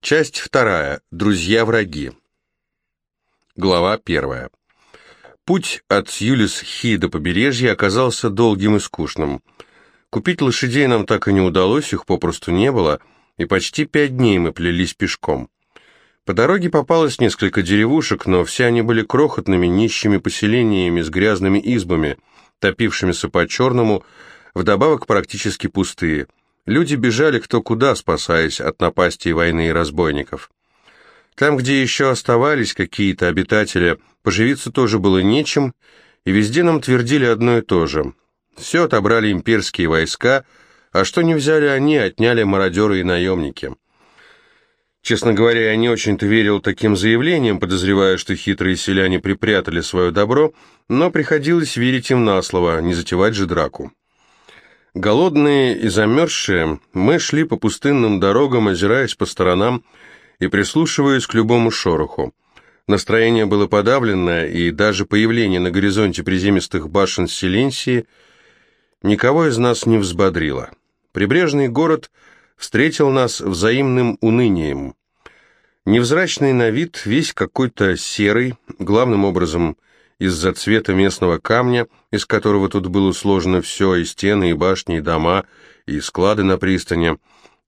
Часть вторая. Друзья-враги. Глава первая. Путь от Юлис-Хи до побережья оказался долгим и скучным. Купить лошадей нам так и не удалось, их попросту не было, и почти пять дней мы плелись пешком. По дороге попалось несколько деревушек, но все они были крохотными, нищими поселениями с грязными избами, топившимися по-черному, вдобавок практически пустые – Люди бежали кто куда, спасаясь от напасти войны и разбойников. Там, где еще оставались какие-то обитатели, поживиться тоже было нечем, и везде нам твердили одно и то же. Все отобрали имперские войска, а что не взяли они, отняли мародеры и наемники. Честно говоря, я не очень-то верил таким заявлениям, подозревая, что хитрые селяне припрятали свое добро, но приходилось верить им на слово, не затевать же драку. Голодные и замерзшие, мы шли по пустынным дорогам, озираясь по сторонам и прислушиваясь к любому шороху. Настроение было подавленное, и даже появление на горизонте приземистых башен Селенсии никого из нас не взбодрило. Прибрежный город встретил нас взаимным унынием. Невзрачный на вид, весь какой-то серый, главным образом – из-за цвета местного камня, из которого тут было сложено все, и стены, и башни, и дома, и склады на пристани.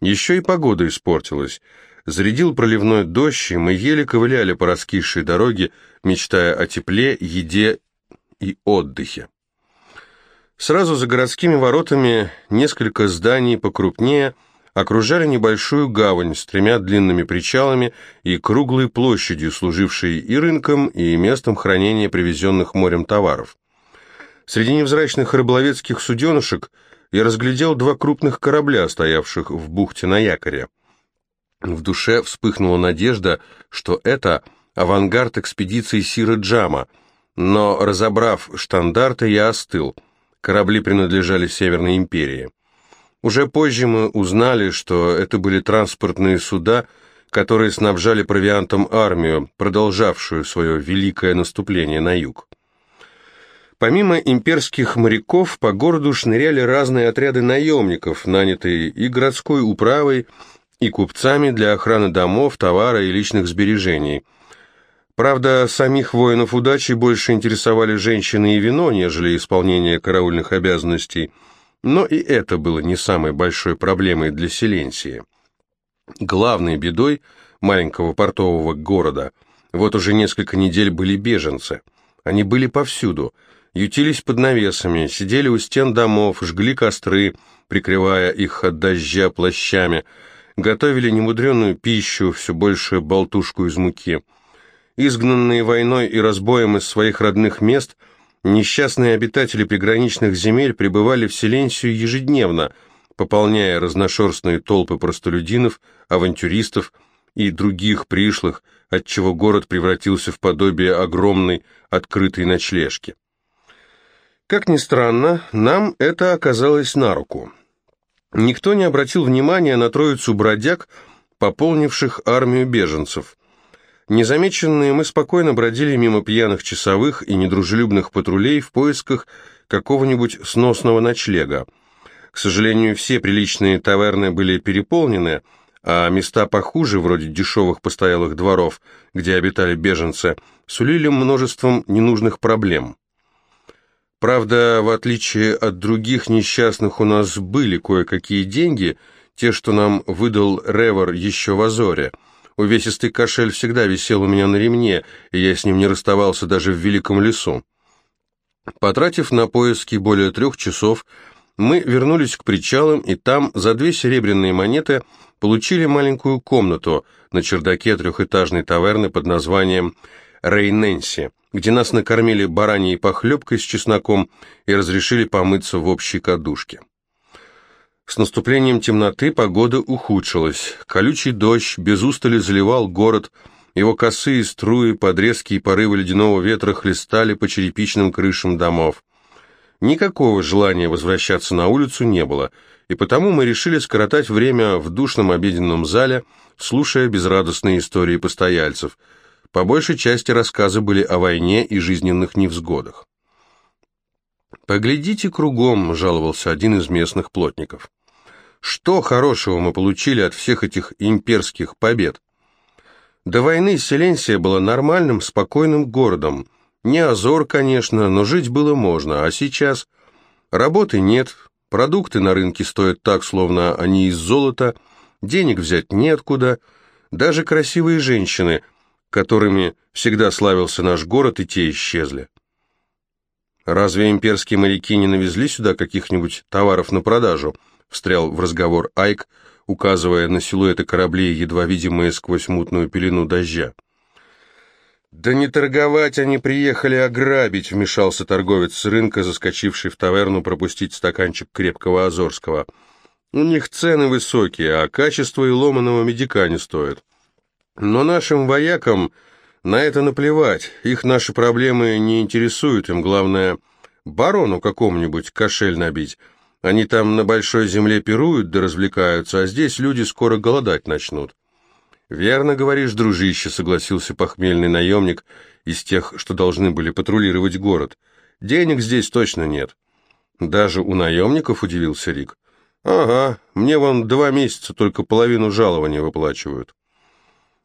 Еще и погода испортилась. Зарядил проливной дождь, и мы еле ковыляли по раскисшей дороге, мечтая о тепле, еде и отдыхе. Сразу за городскими воротами несколько зданий покрупнее – окружали небольшую гавань с тремя длинными причалами и круглой площадью, служившей и рынком, и местом хранения привезенных морем товаров. Среди невзрачных рыболовецких суденышек я разглядел два крупных корабля, стоявших в бухте на якоре. В душе вспыхнула надежда, что это авангард экспедиции Сиры Джама, но, разобрав штандарты, я остыл. Корабли принадлежали Северной империи. Уже позже мы узнали, что это были транспортные суда, которые снабжали провиантом армию, продолжавшую свое великое наступление на юг. Помимо имперских моряков, по городу шныряли разные отряды наемников, нанятые и городской управой, и купцами для охраны домов, товара и личных сбережений. Правда, самих воинов удачи больше интересовали женщины и вино, нежели исполнение караульных обязанностей – но и это было не самой большой проблемой для Селенсии. Главной бедой маленького портового города вот уже несколько недель были беженцы. Они были повсюду, ютились под навесами, сидели у стен домов, жгли костры, прикрывая их от дождя плащами, готовили немудреную пищу, все больше болтушку из муки. Изгнанные войной и разбоем из своих родных мест – Несчастные обитатели приграничных земель пребывали в Селенсию ежедневно, пополняя разношерстные толпы простолюдинов, авантюристов и других пришлых, отчего город превратился в подобие огромной открытой ночлежки. Как ни странно, нам это оказалось на руку. Никто не обратил внимания на троицу бродяг, пополнивших армию беженцев. Незамеченные мы спокойно бродили мимо пьяных часовых и недружелюбных патрулей в поисках какого-нибудь сносного ночлега. К сожалению, все приличные таверны были переполнены, а места похуже, вроде дешевых постоялых дворов, где обитали беженцы, сулили множеством ненужных проблем. Правда, в отличие от других несчастных, у нас были кое-какие деньги, те, что нам выдал Ревор еще в Азоре – Увесистый кошель всегда висел у меня на ремне, и я с ним не расставался даже в великом лесу. Потратив на поиски более трех часов, мы вернулись к причалам, и там за две серебряные монеты получили маленькую комнату на чердаке трехэтажной таверны под названием «Рейненси», где нас накормили бараньей похлебкой с чесноком и разрешили помыться в общей кадушке. С наступлением темноты погода ухудшилась. Колючий дождь без устали заливал город, его косые струи, подрезки и порывы ледяного ветра хлестали по черепичным крышам домов. Никакого желания возвращаться на улицу не было, и потому мы решили скоротать время в душном обеденном зале, слушая безрадостные истории постояльцев. По большей части рассказы были о войне и жизненных невзгодах. «Поглядите кругом», — жаловался один из местных плотников. Что хорошего мы получили от всех этих имперских побед? До войны Селенсия была нормальным, спокойным городом. Не Азор, конечно, но жить было можно, а сейчас... Работы нет, продукты на рынке стоят так, словно они из золота, денег взять неоткуда, даже красивые женщины, которыми всегда славился наш город, и те исчезли. Разве имперские моряки не навезли сюда каких-нибудь товаров на продажу? Встрял в разговор Айк, указывая на силуэты кораблей, едва видимые сквозь мутную пелену дождя. «Да не торговать они приехали, а грабить», — вмешался торговец с рынка, заскочивший в таверну пропустить стаканчик крепкого Азорского. «У них цены высокие, а качество и ломаного медика не стоят. Но нашим воякам на это наплевать, их наши проблемы не интересуют, им главное барону какому-нибудь кошель набить. Они там на большой земле пируют да развлекаются, а здесь люди скоро голодать начнут. «Верно говоришь, дружище», — согласился похмельный наемник из тех, что должны были патрулировать город. «Денег здесь точно нет». «Даже у наемников?» — удивился Рик. «Ага, мне вон два месяца только половину жалования выплачивают».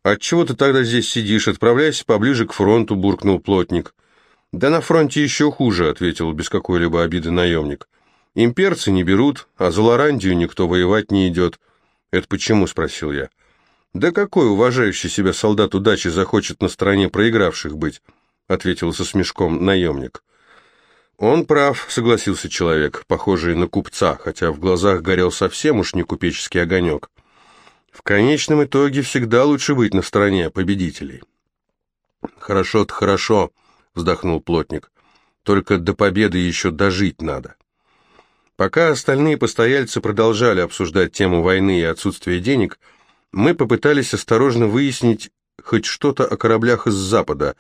«Отчего ты тогда здесь сидишь? Отправляйся поближе к фронту», — буркнул плотник. «Да на фронте еще хуже», — ответил без какой-либо обиды наемник. «Имперцы не берут, а за Лорандию никто воевать не идет». «Это почему?» — спросил я. «Да какой уважающий себя солдат удачи захочет на стороне проигравших быть?» — ответил со смешком наемник. «Он прав», — согласился человек, похожий на купца, хотя в глазах горел совсем уж не купеческий огонек. В конечном итоге всегда лучше быть на стороне победителей. «Хорошо-то хорошо», — вздохнул плотник. «Только до победы еще дожить надо». Пока остальные постояльцы продолжали обсуждать тему войны и отсутствие денег, мы попытались осторожно выяснить хоть что-то о кораблях из Запада,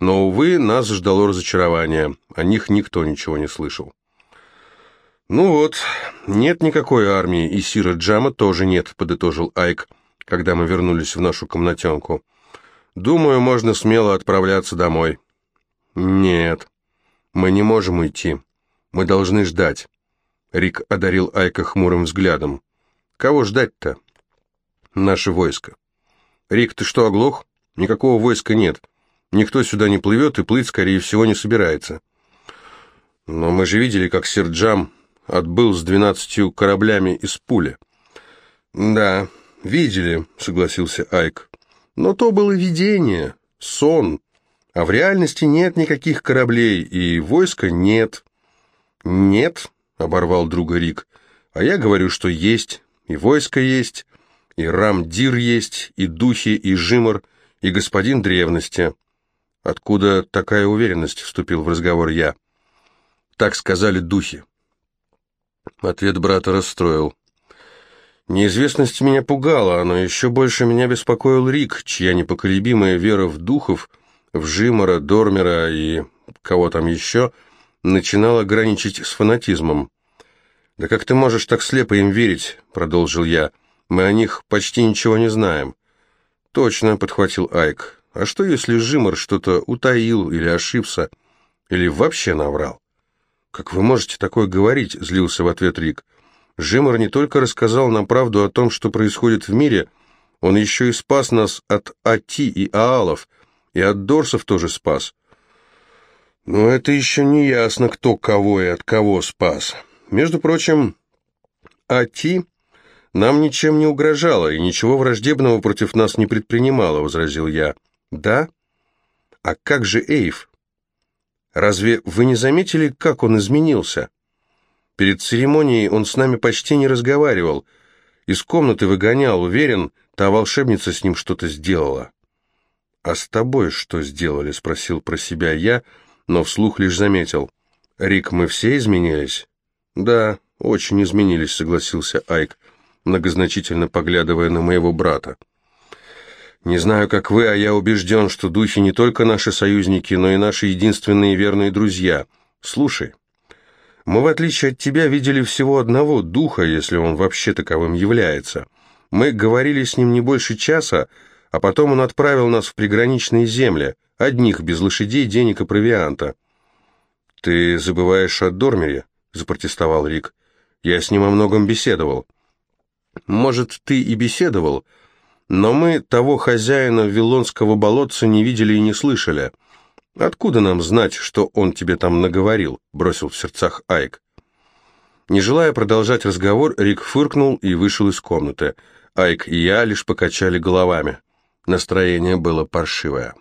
но, увы, нас ждало разочарование, о них никто ничего не слышал. «Ну вот, нет никакой армии, и Сира Джама тоже нет», — подытожил Айк, когда мы вернулись в нашу комнатенку. «Думаю, можно смело отправляться домой». «Нет, мы не можем уйти. Мы должны ждать». Рик одарил Айка хмурым взглядом. «Кого ждать-то?» «Наше войско». «Рик, ты что, оглох? Никакого войска нет. Никто сюда не плывет и плыть, скорее всего, не собирается». «Но мы же видели, как Сир Джам отбыл с двенадцатью кораблями из пули. «Да, видели», — согласился Айк. «Но то было видение, сон, а в реальности нет никаких кораблей, и войска нет». «Нет», — оборвал друга Рик, — «а я говорю, что есть, и войско есть, и Рамдир есть, и духи, и Жимор, и господин древности». «Откуда такая уверенность?» — вступил в разговор я. «Так сказали духи». Ответ брата расстроил. Неизвестность меня пугала, но еще больше меня беспокоил Рик, чья непоколебимая вера в духов, в Жимора, Дормера и кого там еще, начинала граничить с фанатизмом. «Да как ты можешь так слепо им верить?» — продолжил я. «Мы о них почти ничего не знаем». «Точно», — подхватил Айк. «А что, если Жимор что-то утаил или ошибся, или вообще наврал?» «Как вы можете такое говорить?» — злился в ответ Рик. «Жимор не только рассказал нам правду о том, что происходит в мире, он еще и спас нас от Ати и Аалов, и от Дорсов тоже спас». «Но это еще не ясно, кто кого и от кого спас. Между прочим, Ати нам ничем не угрожала и ничего враждебного против нас не предпринимала», — возразил я. «Да? А как же Эйв?» Разве вы не заметили, как он изменился? Перед церемонией он с нами почти не разговаривал. Из комнаты выгонял, уверен, та волшебница с ним что-то сделала. «А с тобой что сделали?» — спросил про себя я, но вслух лишь заметил. «Рик, мы все изменились?» «Да, очень изменились», — согласился Айк, многозначительно поглядывая на моего брата. Не знаю, как вы, а я убежден, что духи не только наши союзники, но и наши единственные верные друзья. Слушай, мы, в отличие от тебя, видели всего одного духа, если он вообще таковым является. Мы говорили с ним не больше часа, а потом он отправил нас в приграничные земли, одних, без лошадей, денег и провианта. «Ты забываешь о Дормере?» — запротестовал Рик. «Я с ним о многом беседовал». Может, ты и беседовал, но мы того хозяина Вилонского болотца не видели и не слышали. Откуда нам знать, что он тебе там наговорил?» — бросил в сердцах Айк. Не желая продолжать разговор, Рик фыркнул и вышел из комнаты. Айк и я лишь покачали головами. Настроение было паршивое.